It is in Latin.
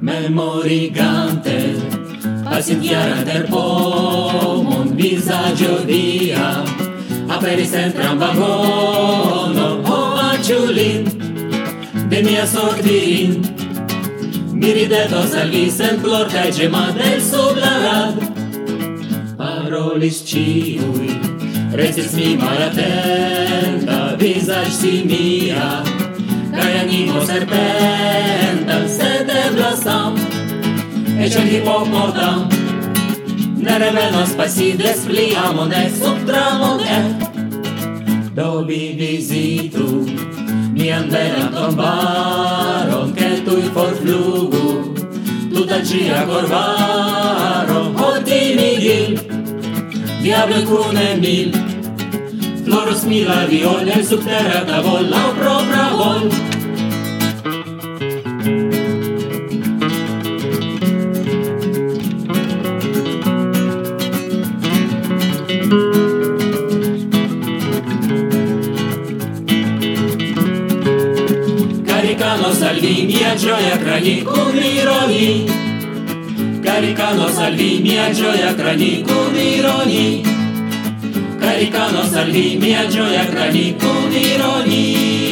Memorigante, pasintiara der pomon visaggio via, aperis en tramvagono, oh lin, de mia sortin. Mi ridetos al vi sen plor, cae gemadel sub la rad, parolis ciui, Restis mi malatenta, visaj si mia, Kaj animo serpenta, sed eblas sam, Ec al hipopotam, ne revenos pasides pli amone sub tramone. Do vi vizitu mian belan tombaron, Ke tuj forflugu, tuta cia corvaro, Hodini gil, diable cune mil, loro smila viole sub subterra da vol la propra vol. Caricano Caricanos mia gioia crani con ironi Caricano al mia gioia crani con ironi Americano salì, mia gioia gradì di ironia.